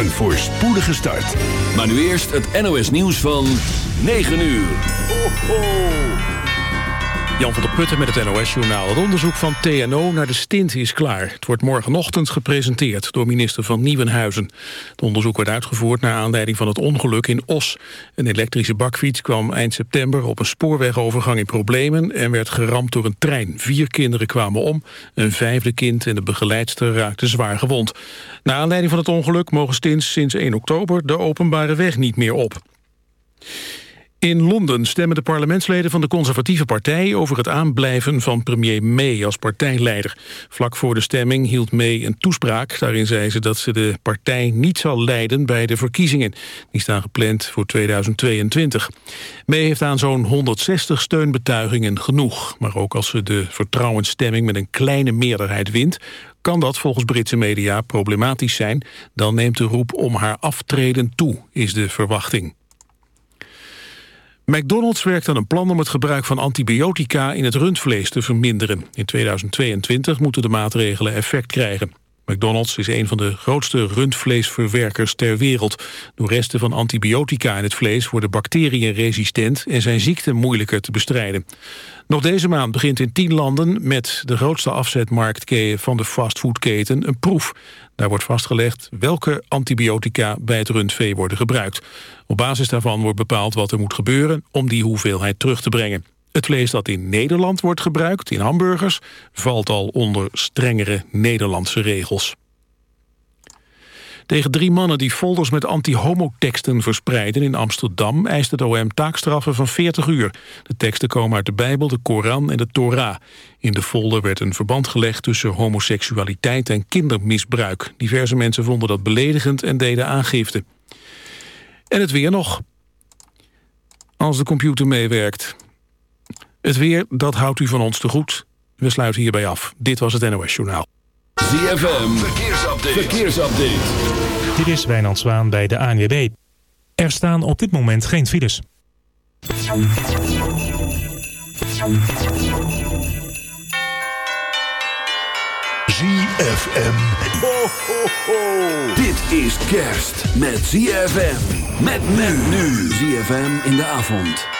Een voorspoedige start. Maar nu eerst het NOS nieuws van 9 uur. Ho, ho. Jan van der Putten met het NOS-journaal. Het onderzoek van TNO naar de stint is klaar. Het wordt morgenochtend gepresenteerd door minister van Nieuwenhuizen. Het onderzoek werd uitgevoerd naar aanleiding van het ongeluk in Os. Een elektrische bakfiets kwam eind september op een spoorwegovergang in problemen... en werd geramd door een trein. Vier kinderen kwamen om, een vijfde kind en de begeleidster raakte zwaar gewond. Naar aanleiding van het ongeluk mogen stints sinds 1 oktober de openbare weg niet meer op. In Londen stemmen de parlementsleden van de conservatieve partij over het aanblijven van premier May als partijleider. Vlak voor de stemming hield May een toespraak. Daarin zei ze dat ze de partij niet zal leiden bij de verkiezingen. Die staan gepland voor 2022. May heeft aan zo'n 160 steunbetuigingen genoeg. Maar ook als ze de vertrouwensstemming met een kleine meerderheid wint kan dat volgens Britse media problematisch zijn. Dan neemt de roep om haar aftreden toe, is de verwachting. McDonald's werkt aan een plan om het gebruik van antibiotica in het rundvlees te verminderen. In 2022 moeten de maatregelen effect krijgen. McDonald's is een van de grootste rundvleesverwerkers ter wereld. Door resten van antibiotica in het vlees worden bacteriën resistent... en zijn ziekten moeilijker te bestrijden. Nog deze maand begint in tien landen met de grootste afzetmarkt van de fastfoodketen een proef. Daar wordt vastgelegd welke antibiotica bij het rundvee worden gebruikt. Op basis daarvan wordt bepaald wat er moet gebeuren om die hoeveelheid terug te brengen. Het vlees dat in Nederland wordt gebruikt, in hamburgers... valt al onder strengere Nederlandse regels. Tegen drie mannen die folders met anti-homoteksten verspreiden in Amsterdam... eist het OM taakstraffen van 40 uur. De teksten komen uit de Bijbel, de Koran en de Torah. In de folder werd een verband gelegd tussen homoseksualiteit en kindermisbruik. Diverse mensen vonden dat beledigend en deden aangifte. En het weer nog. Als de computer meewerkt. Het weer, dat houdt u van ons te goed. We sluiten hierbij af. Dit was het NOS Journaal. ZFM, verkeersupdate. verkeersupdate. Dit is Wijnand Zwaan bij de ANWB. Er staan op dit moment geen files. ZFM. Ho, ho, ho. Dit is kerst met ZFM. Met men nu. ZFM in de avond.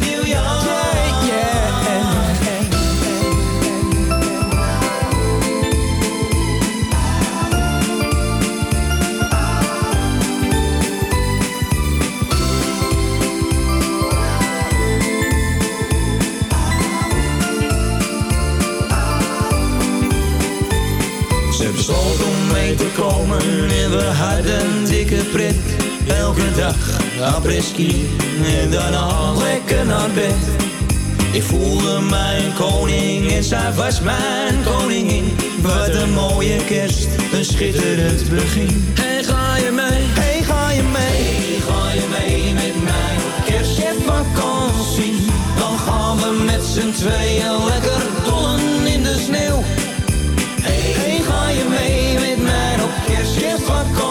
Met een dikke pret, elke dag apres-ski en daarna lekker naar bed. Ik voelde mijn koning en zij was mijn koningin. Wat een mooie kerst, een schitterend begin. Hey, ga je mee? Hey, ga je mee? Hey, ga je mee met mij op vakantie. Dan gaan we met z'n tweeën lekker dollen in de sneeuw. Hey, hey ga je mee met mij op kerstvakantie?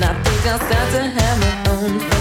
and I think I'll start to have my own fun.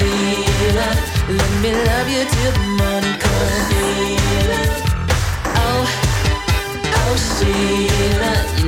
Let me love you till the morning comes. Oh, oh, Sheila.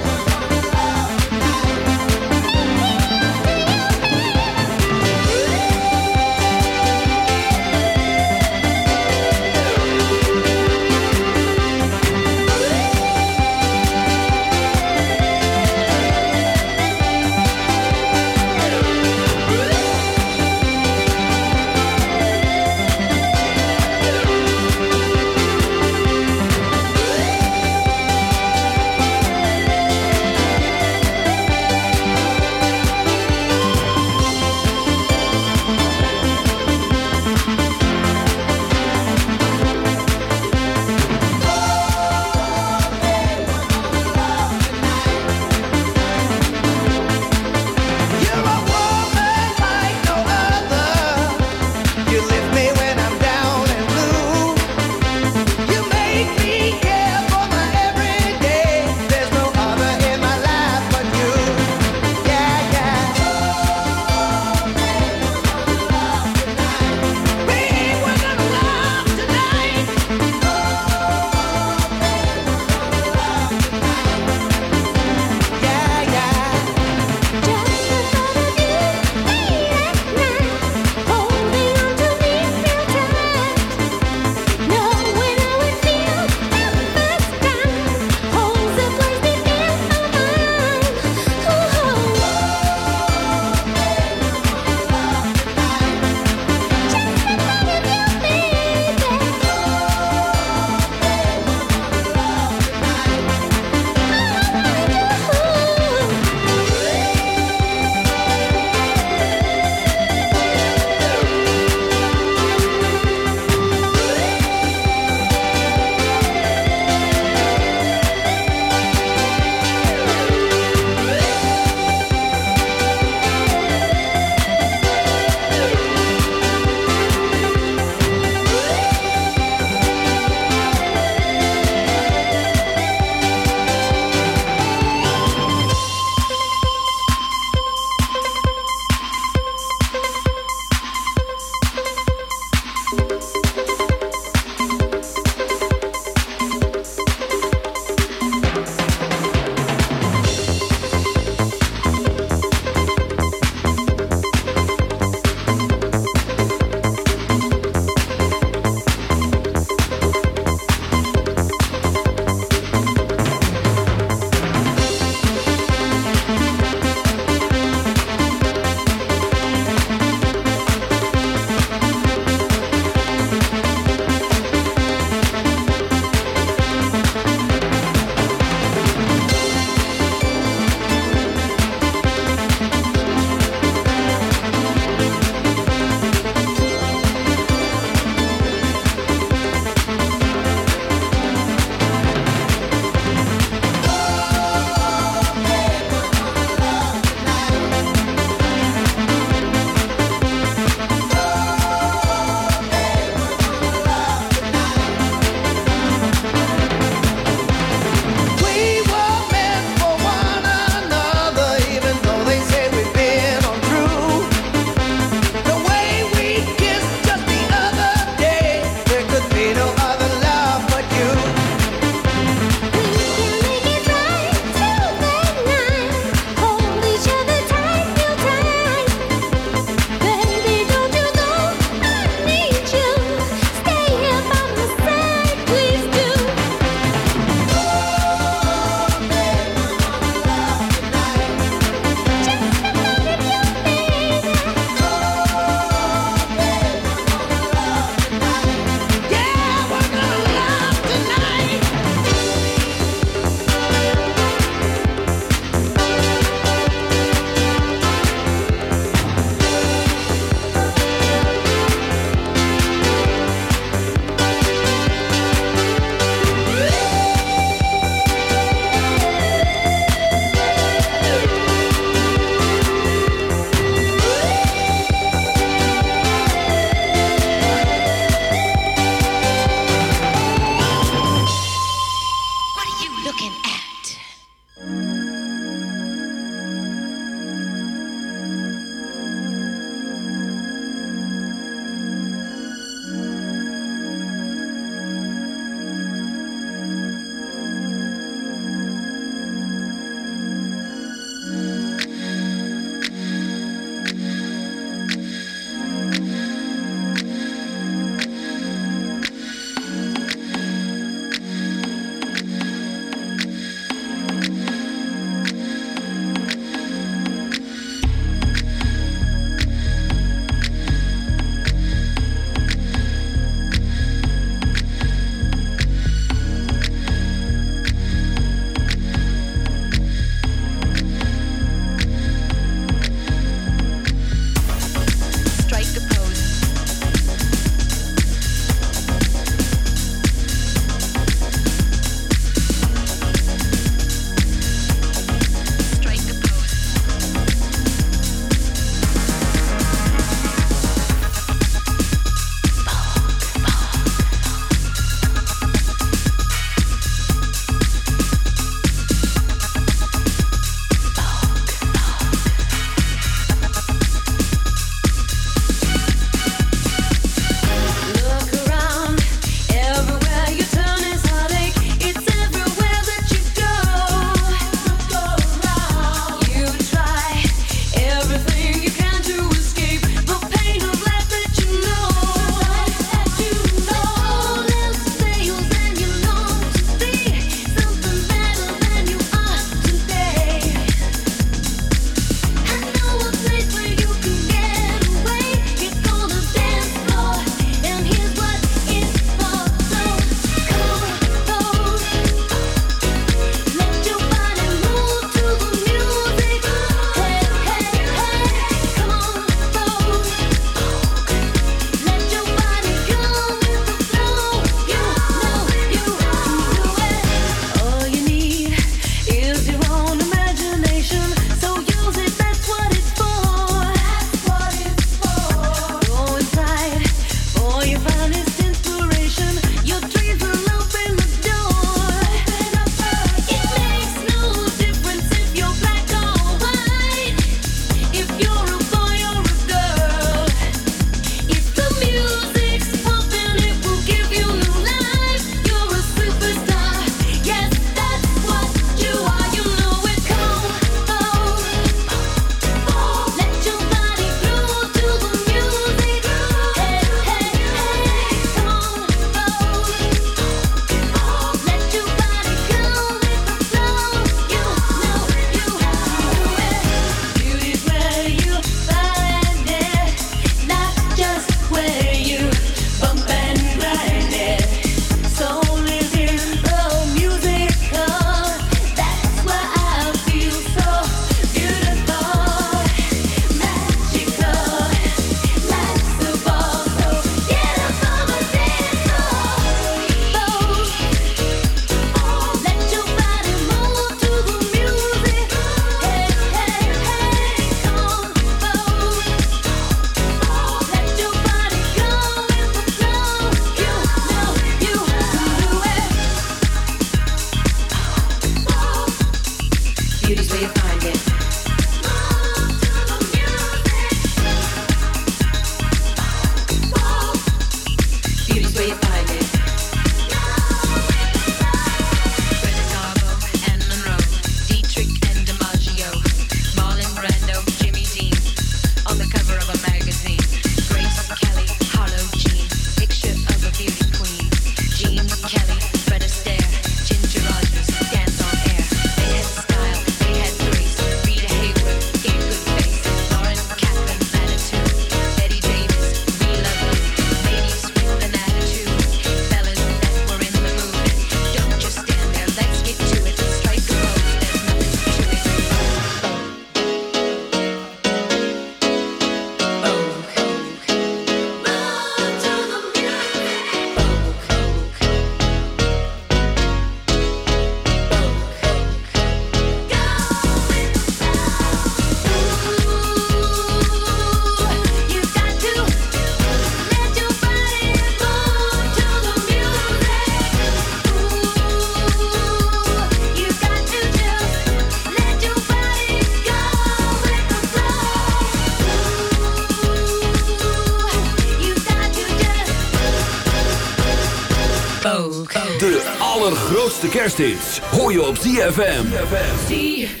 Kersthits hoor je op. ZFM.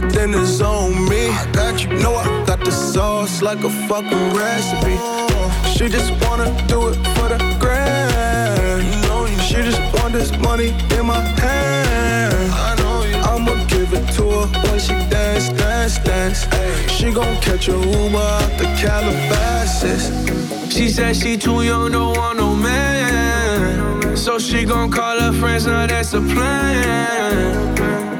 It, I guess then it's on me. I got you, know I got the sauce like a fucking recipe. She just wanna do it for the grand. You know, she just want this money in my hand. I know you. I'ma give it to her when she dance, dance, dance. Ay. She gon' catch a Uber out the Calabasas. She said she too young, don't want no man. So she gon' call her friends, now that's a plan.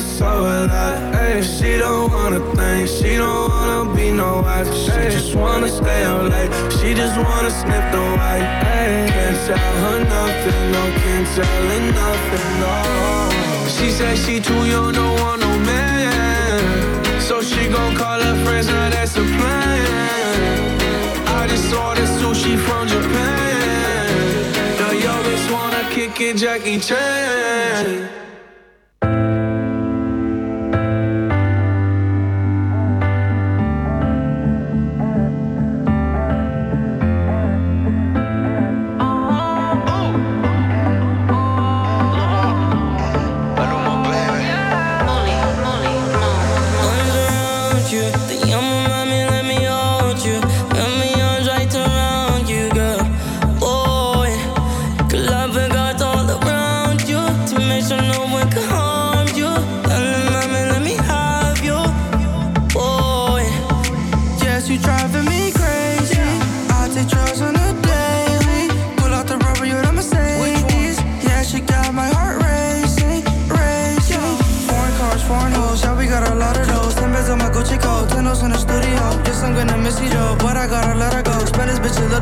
Feel so alive. Ay, she don't wanna think, she don't wanna be no wife. She just wanna stay out late, she just wanna sniff the white. Ay, can't tell her nothing, no, can't tell her nothing, no. She said she too young, don't want no man. So she gon' call her friends, now that's a plan. I just ordered sushi from Japan. The yo bitch wanna kick it, Jackie Chan.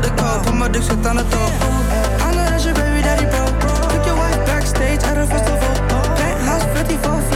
dat ik hou van mijn ik zit aan het top. Aan je baby daddy bro. Took your wife backstage, er was de vol. Penthouse 54.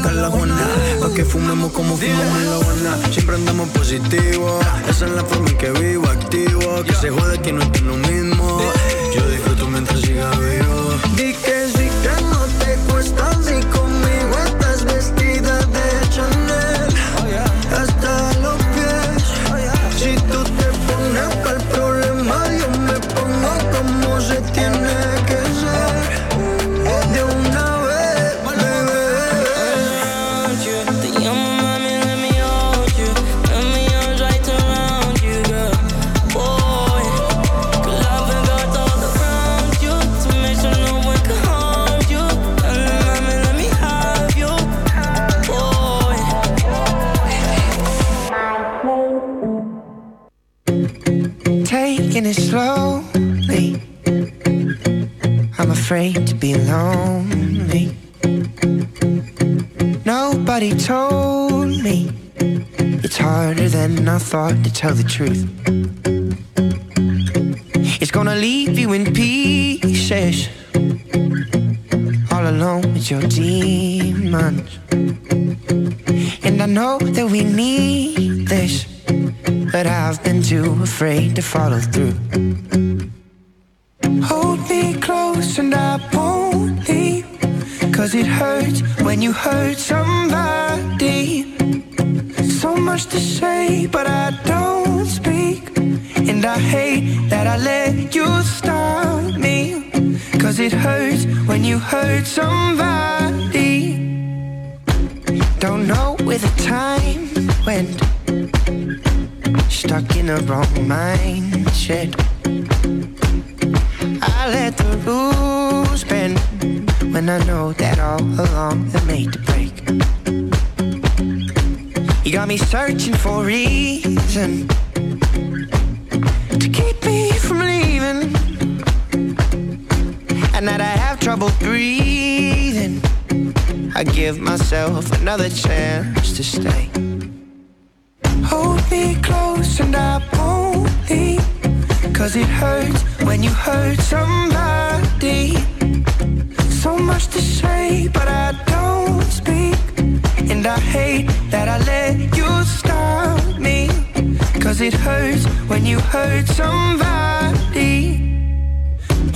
Invita a tu amiga a la Juana. Pa' que fumemos como fumamos en la Juana. Siempre andamos positivo. Esa es la forma en que vivo, activo. Que se jode que no estoy lo mismo. Yo disfruto mientras siga vivo. Tell the truth. That I have trouble breathing. I give myself another chance to stay. Hold me close and I won't leave. Cause it hurts when you hurt somebody. So much to say, but I don't speak. And I hate that I let you stop me. Cause it hurts when you hurt somebody.